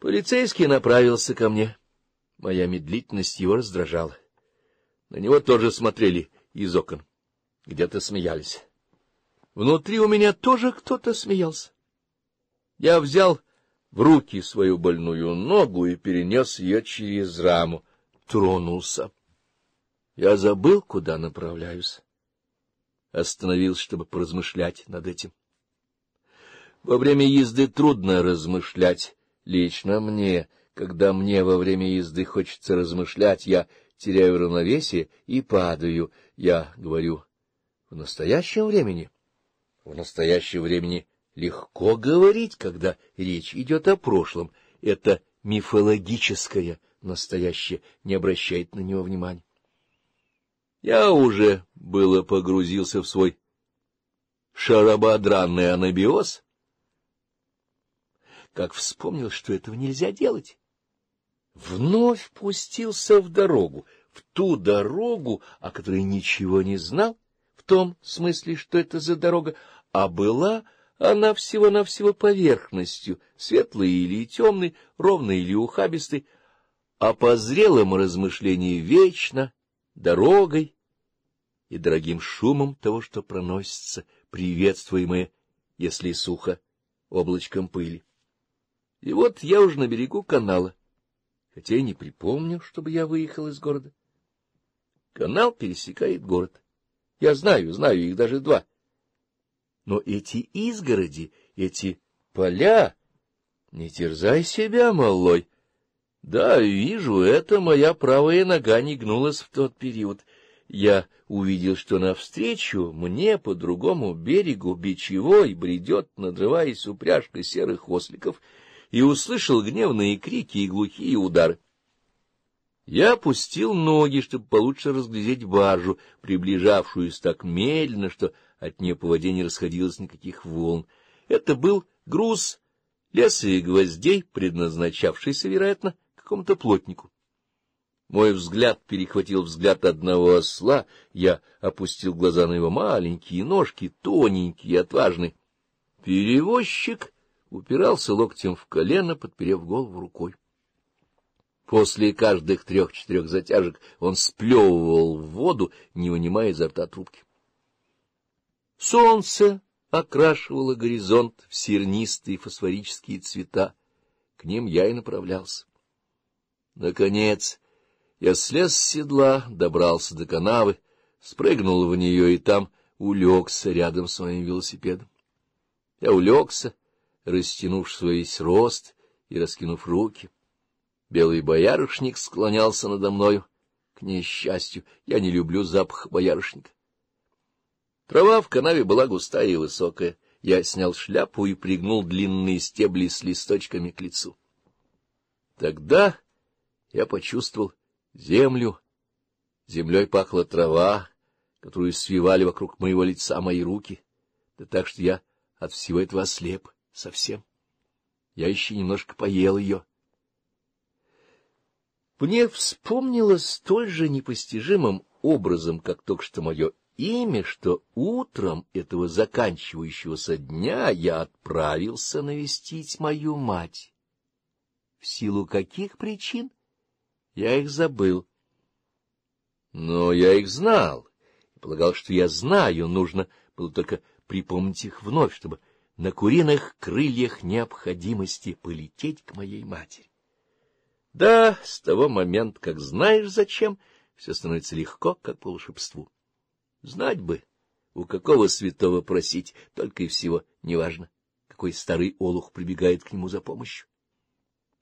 Полицейский направился ко мне. Моя медлительность его раздражала. На него тоже смотрели из окон. Где-то смеялись. Внутри у меня тоже кто-то смеялся. Я взял в руки свою больную ногу и перенес ее через раму. Тронулся. Я забыл, куда направляюсь. Остановился, чтобы поразмышлять над этим. Во время езды трудно размышлять, Лично мне, когда мне во время езды хочется размышлять, я теряю равновесие и падаю. Я говорю, в настоящем времени. В настоящем времени легко говорить, когда речь идет о прошлом. Это мифологическое настоящее, не обращает на него внимания. Я уже было погрузился в свой шарабадранный анабиоз, как вспомнил, что этого нельзя делать. Вновь пустился в дорогу, в ту дорогу, о которой ничего не знал, в том смысле, что это за дорога, а была она всего-навсего поверхностью, светлой или темной, ровной или ухабистой, а по зрелому размышлению вечно, дорогой и дорогим шумом того, что проносится, приветствуемое, если сухо, облачком пыли. И вот я уже на берегу канала, хотя и не припомню, чтобы я выехал из города. Канал пересекает город. Я знаю, знаю, их даже два. Но эти изгороди, эти поля... Не терзай себя, малой. Да, вижу, это моя правая нога не гнулась в тот период. Я увидел, что навстречу мне по другому берегу бичевой бредет, надрываясь упряжкой серых осликов — и услышал гневные крики и глухие удары. Я опустил ноги, чтобы получше разглядеть баржу, приближавшуюся так медленно, что от нее по воде не расходилось никаких волн. Это был груз леса и гвоздей, предназначавшийся, вероятно, какому-то плотнику. Мой взгляд перехватил взгляд одного осла, я опустил глаза на его маленькие ножки, тоненькие, отважные. Перевозчик упирался локтем в колено, подперев голову рукой. После каждых трех-четырех затяжек он сплевывал в воду, не унимая изо рта трубки. Солнце окрашивало горизонт в сернистые фосфорические цвета. К ним я и направлялся. Наконец я слез с седла, добрался до канавы, спрыгнул в нее и там улегся рядом с моим велосипедом. Я улегся, растянув свой весь рост и раскинув руки. Белый боярышник склонялся надо мною. К несчастью, я не люблю запах боярышника. Трава в канаве была густая и высокая. Я снял шляпу и пригнул длинные стебли с листочками к лицу. Тогда я почувствовал землю. Землей пахла трава, которую свивали вокруг моего лица мои руки, да так, что я от всего этого ослеп совсем. Я еще немножко поел ее. Мне вспомнилось столь же непостижимым образом, как только что мое имя, что утром этого заканчивающегося дня я отправился навестить мою мать. В силу каких причин? Я их забыл. Но я их знал, и полагал, что я знаю, нужно было только припомнить их вновь, чтобы на куриных крыльях необходимости полететь к моей матери. Да, с того момента, как знаешь зачем, все становится легко, как по волшебству. Знать бы, у какого святого просить, только и всего, неважно, какой старый олух прибегает к нему за помощью.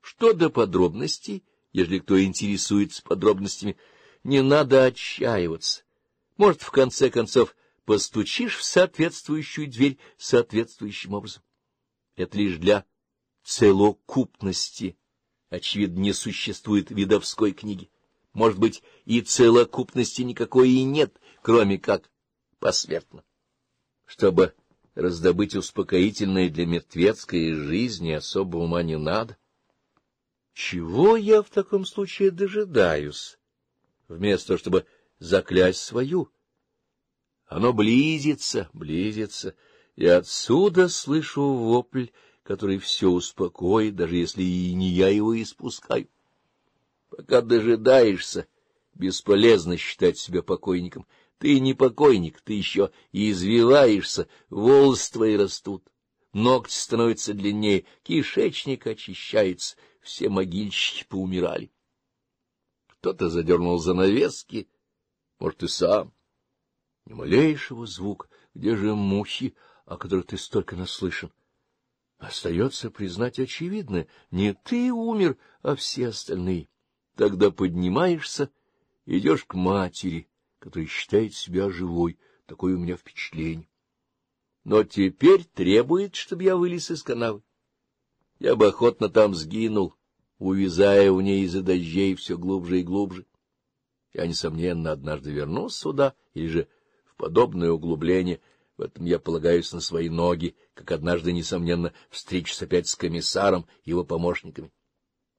Что до подробностей, если кто интересуется подробностями, не надо отчаиваться. Может, в конце концов, постучишь в соответствующую дверь соответствующим образом. Это лишь для целокупности. Очевидно, не существует видовской книги. Может быть, и целокупности никакой и нет, кроме как посмертно. Чтобы раздобыть успокоительное для мертвецкой жизни особо ума не надо. Чего я в таком случае дожидаюсь? Вместо того, чтобы заклясть свою оно близится, близится, и отсюда слышу вопль, который все успокоит, даже если и не я его испускаю. Пока дожидаешься, бесполезно считать себя покойником. Ты не покойник, ты еще и извиваешься, волосы твои растут, ногти становятся длиннее, кишечник очищается, все могильщики поумирали. Кто-то задернул занавески, может, и сам ни малейшего звука, где же мухи, о которых ты столько наслышан? Остается признать очевидное — не ты умер, а все остальные. Тогда поднимаешься, идешь к матери, которая считает себя живой, такое у меня впечатление. Но теперь требует, чтобы я вылез из канавы. Я бы охотно там сгинул, увязая в ней из-за дождей все глубже и глубже. Я, несомненно, однажды вернусь сюда или же подобное углубление, в этом я полагаюсь на свои ноги, как однажды, несомненно, встречусь опять с комиссаром и его помощниками.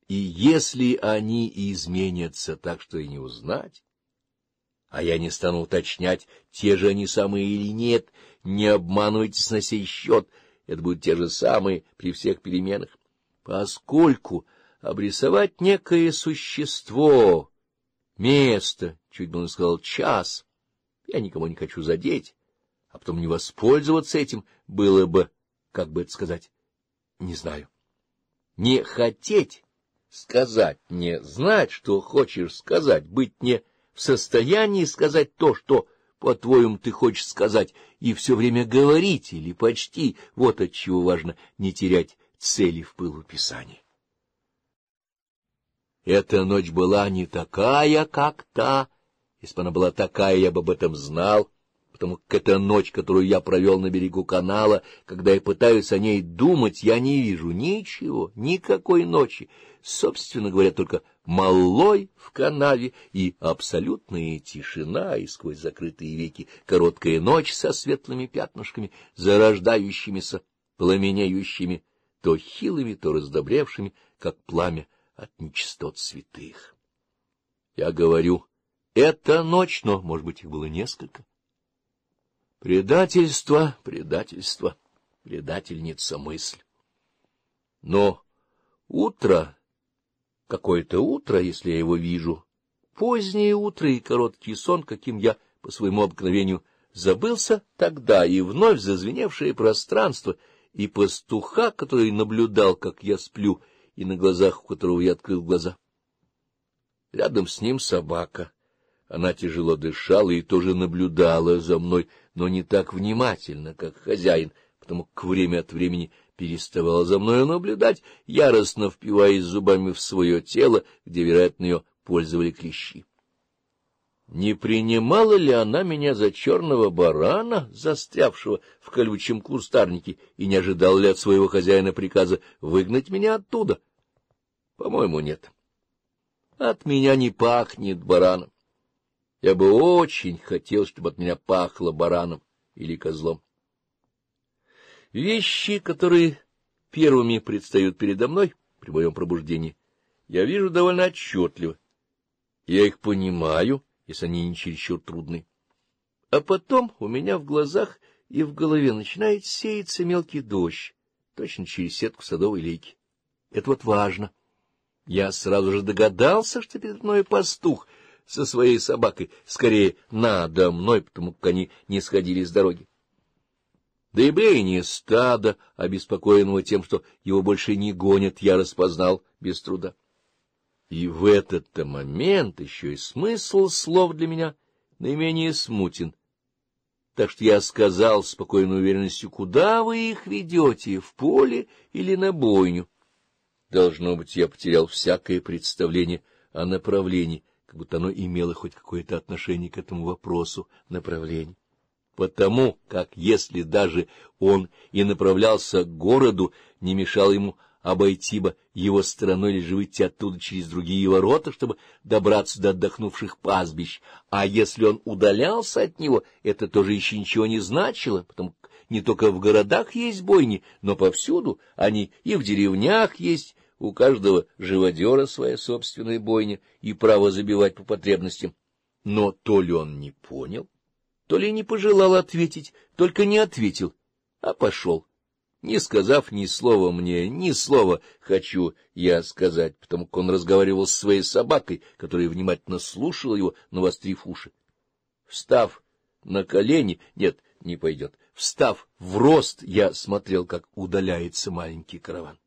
И если они изменятся так, что и не узнать, а я не стану уточнять, те же они самые или нет, не обманывайтесь на сей счет, это будут те же самые при всех переменах, поскольку обрисовать некое существо, место, чуть бы он сказал, час — я никому не хочу задеть, а потом не воспользоваться этим было бы, как бы это сказать, не знаю. Не хотеть сказать, не знать, что хочешь сказать, быть не в состоянии сказать то, что, по-твоему, ты хочешь сказать, и все время говорить или почти, вот от чего важно не терять цели в пылу Писания. Эта ночь была не такая, как та, если бы она была такая, я бы об этом знал, потому как эта ночь, которую я провел на берегу канала, когда я пытаюсь о ней думать, я не вижу ничего, никакой ночи. Собственно говоря, только малой в канаве и абсолютная тишина, и сквозь закрытые веки короткая ночь со светлыми пятнышками, зарождающимися, пламенеющими, то хилыми, то раздобревшими, как пламя от нечистот святых. Я говорю это ночь, но, может быть, их было несколько. Предательство, предательство, предательница мысль. Но утро, какое-то утро, если я его вижу, позднее утро и короткий сон, каким я по своему обыкновению забылся тогда, и вновь зазвеневшее пространство, и пастуха, который наблюдал, как я сплю, и на глазах у которого я открыл глаза. Рядом с ним собака — она тяжело дышала и тоже наблюдала за мной, но не так внимательно, как хозяин, потому к время от времени переставала за мною наблюдать, яростно впиваясь зубами в свое тело, где, вероятно, ее пользовали клещи. Не принимала ли она меня за черного барана, застрявшего в колючем кустарнике, и не ожидала ли от своего хозяина приказа выгнать меня оттуда? По-моему, нет. От меня не пахнет бараном. Я бы очень хотел, чтобы от меня пахло бараном или козлом. Вещи, которые первыми предстают передо мной при моем пробуждении, я вижу довольно отчетливо. Я их понимаю, если они не чересчур трудны. А потом у меня в глазах и в голове начинает сеяться мелкий дождь, точно через сетку садовой лейки. Это вот важно. Я сразу же догадался, что передо мной пастух — со своей собакой, скорее надо мной, потому как они не сходили с дороги. Да и блеяние стада, обеспокоенного тем, что его больше не гонят, я распознал без труда. И в этот-то момент еще и смысл слов для меня наименее смутен. Так что я сказал спокойной уверенностью, куда вы их ведете, в поле или на бойню? Должно быть, я потерял всякое представление о направлении, как будто оно имело хоть какое-то отношение к этому вопросу направлений, Потому как, если даже он и направлялся к городу, не мешал ему обойти бы его стороной или же выйти оттуда через другие ворота, чтобы добраться до отдохнувших пастбищ, а если он удалялся от него, это тоже еще ничего не значило, потому не только в городах есть бойни, но повсюду. Они и в деревнях есть, у каждого живодера своя собственная бойня и право забивать по потребностям. Но то ли он не понял, то ли не пожелал ответить, только не ответил, а пошел, не сказав ни слова мне, ни слова хочу я сказать, потому как он разговаривал с своей собакой, которая внимательно слушала его, навострив уши. Встав на колени, нет, не пойдет, встав в рост, я смотрел, как удаляется маленький караван.